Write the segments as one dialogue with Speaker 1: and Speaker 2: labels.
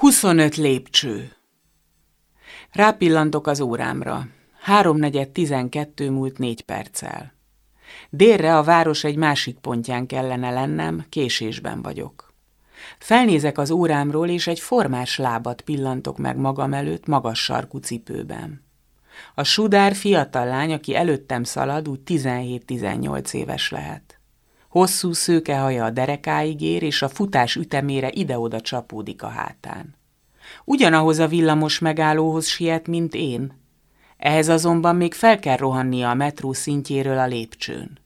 Speaker 1: 25 lépcső. Rápillantok az órámra. Háromnegyed tizenkettő múlt négy perccel. Délre a város egy másik pontján kellene lennem, késésben vagyok. Felnézek az órámról, és egy formás lábat pillantok meg magam előtt magas sarkú cipőben. A sudár fiatal lány, aki előttem szalad, úgy 17-18 éves lehet. Hosszú szőke haja a derekáig ér, és a futás ütemére ide-oda csapódik a hátán. Ugyanahoz a villamos megállóhoz siet, mint én. Ehhez azonban még fel kell rohannia a metró szintjéről a lépcsőn.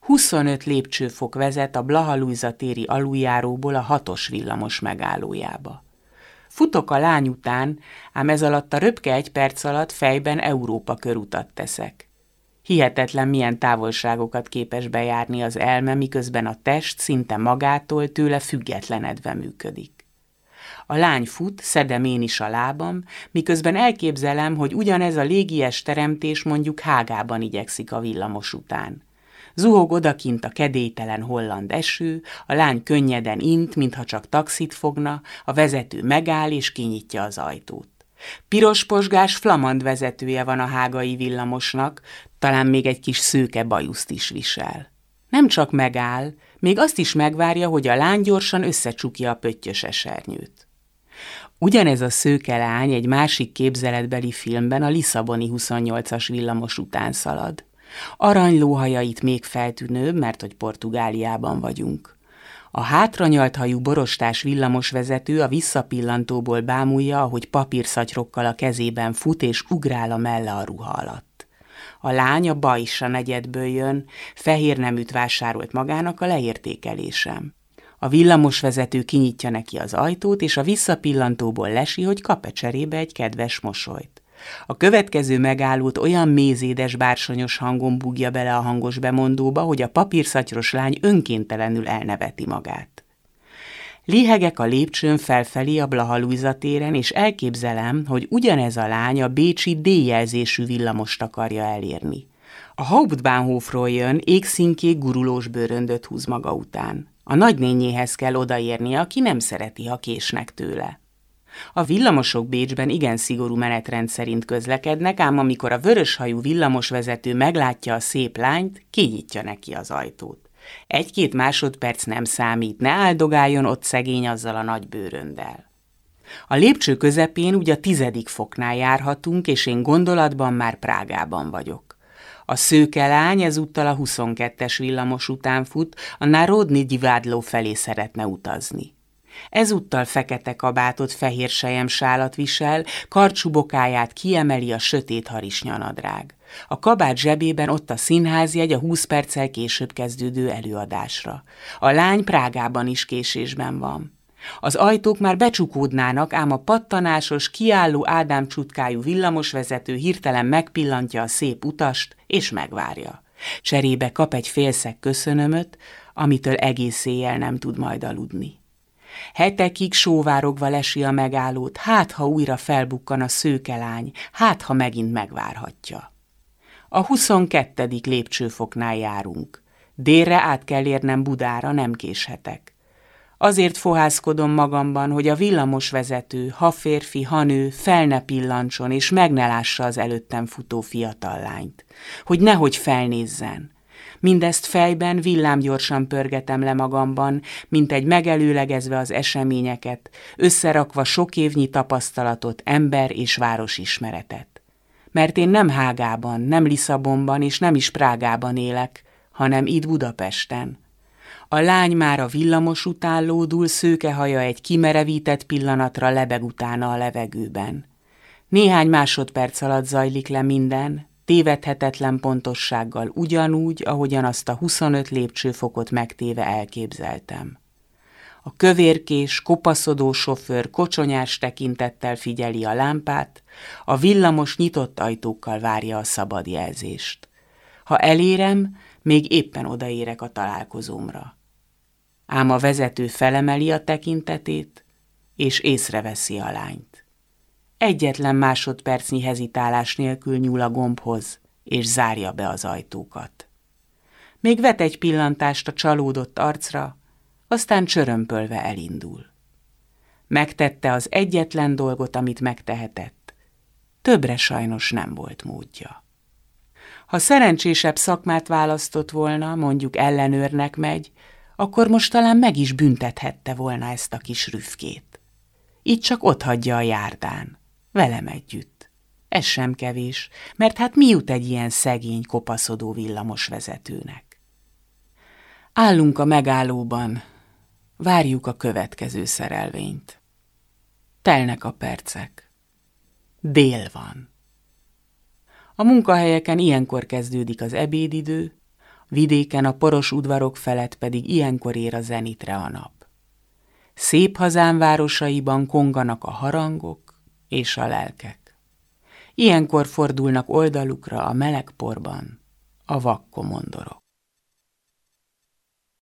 Speaker 1: 25 lépcsőfok vezet a Blaha téri aluljáróból a hatos villamos megállójába. Futok a lány után, ám ez alatt a röpke egy perc alatt fejben Európa körutat teszek. Hihetetlen milyen távolságokat képes bejárni az elme, miközben a test szinte magától tőle függetlenedve működik. A lány fut, szedem én is a lábam, miközben elképzelem, hogy ugyanez a légies teremtés mondjuk Hágában igyekszik a villamos után. Zuhog odakint a kedélytelen holland eső, a lány könnyeden int, mintha csak taxit fogna, a vezető megáll és kinyitja az ajtót. Piros posgás flamand vezetője van a hágai villamosnak, talán még egy kis szőke bajuszt is visel. Nem csak megáll, még azt is megvárja, hogy a lány gyorsan összecsukja a pöttyös esernyőt. Ugyanez a szőke lány egy másik képzeletbeli filmben a Lisszaboni 28-as villamos után szalad. Aranylóhajait még feltűnőbb, mert hogy Portugáliában vagyunk. A hátranyalt hajú borostás villamosvezető a visszapillantóból bámulja, ahogy papírszatyrokkal a kezében fut és ugrál a melle a ruha alatt. A lány Bajsa negyedből jön, fehér neműt vásárolt magának a leértékelésem. A villamosvezető kinyitja neki az ajtót, és a visszapillantóból lesi, hogy kap-e cserébe egy kedves mosolyt. A következő megállót olyan mézédes bársonyos hangon búgja bele a hangos bemondóba, hogy a papírszatyros lány önkéntelenül elneveti magát. Lihegek a lépcsőn felfelé a Blaha téren, és elképzelem, hogy ugyanez a lány a bécsi D-jelzésű villamost akarja elérni. A Hauptbahnhofról jön, égszínkék gurulós bőröndöt húz maga után. A nagynényéhez kell odaérnie, aki nem szereti, ha késnek tőle. A villamosok Bécsben igen szigorú menetrend szerint közlekednek, ám amikor a vöröshajú villamosvezető meglátja a szép lányt, kinyitja neki az ajtót. Egy-két másodperc nem számít, ne áldogáljon ott szegény azzal a nagy bőröndel. A lépcső közepén ugye a tizedik foknál járhatunk, és én gondolatban már Prágában vagyok. A szőke lány ezúttal a 22-es villamos után fut, a Národni Divádló felé szeretne utazni. Ezúttal fekete kabátot, fehér sálat visel, karcsubokáját kiemeli a sötét harisnyanadrág. A kabát zsebében ott a színházjegy a 20 perccel később kezdődő előadásra. A lány Prágában is késésben van. Az ajtók már becsukódnának, ám a pattanásos, kiálló Ádám csutkájú villamosvezető hirtelen megpillantja a szép utast, és megvárja. Cserébe kap egy félszeg köszönömöt, amitől egész éjjel nem tud majd aludni. Hetekig sóvárogva lesi a megállót, hát ha újra felbukkan a szőkelány, hát ha megint megvárhatja. A huszonkettődik lépcsőfoknál járunk. Délre át kell érnem Budára, nem késhetek. Azért fohászkodom magamban, hogy a villamos vezető, ha férfi, ha nő, fel ne pillancson és meg ne lássa az előttem futó fiatal lányt. Hogy nehogy felnézzen. Mindezt fejben villámgyorsan pörgetem le magamban, mint egy megelőlegezve az eseményeket, összerakva sok évnyi tapasztalatot, ember és városismeretet. Mert én nem Hágában, nem Lisszabonban és nem is Prágában élek, hanem itt Budapesten. A lány már a villamos után lódul, szőke haja egy kimerevített pillanatra lebeg utána a levegőben. Néhány másodperc alatt zajlik le minden, tévedhetetlen pontossággal ugyanúgy, ahogyan azt a 25 lépcsőfokot megtéve elképzeltem. A kövérkés, kopaszodó sofőr kocsonyás tekintettel figyeli a lámpát, a villamos nyitott ajtókkal várja a szabad jelzést. Ha elérem, még éppen odaérek a találkozómra. Ám a vezető felemeli a tekintetét, és észreveszi a lányt. Egyetlen másodpercnyi hezitálás nélkül nyúl a gombhoz, és zárja be az ajtókat. Még vet egy pillantást a csalódott arcra, aztán csörömpölve elindul. Megtette az egyetlen dolgot, amit megtehetett. Többre sajnos nem volt módja. Ha szerencsésebb szakmát választott volna, mondjuk ellenőrnek megy, akkor most talán meg is büntethette volna ezt a kis rüfkét. Így csak ott hagyja a járdán, velem együtt. Ez sem kevés, mert hát mi jut egy ilyen szegény, kopaszodó villamos vezetőnek? Állunk a megállóban, várjuk a következő szerelvényt. Telnek a percek. Dél van. A munkahelyeken ilyenkor kezdődik az ebédidő, vidéken a poros udvarok felett pedig ilyenkor ér a zenitre a nap. Szép hazán városaiban konganak a harangok és a lelkek. Ilyenkor fordulnak oldalukra a meleg porban a vakkomondorok.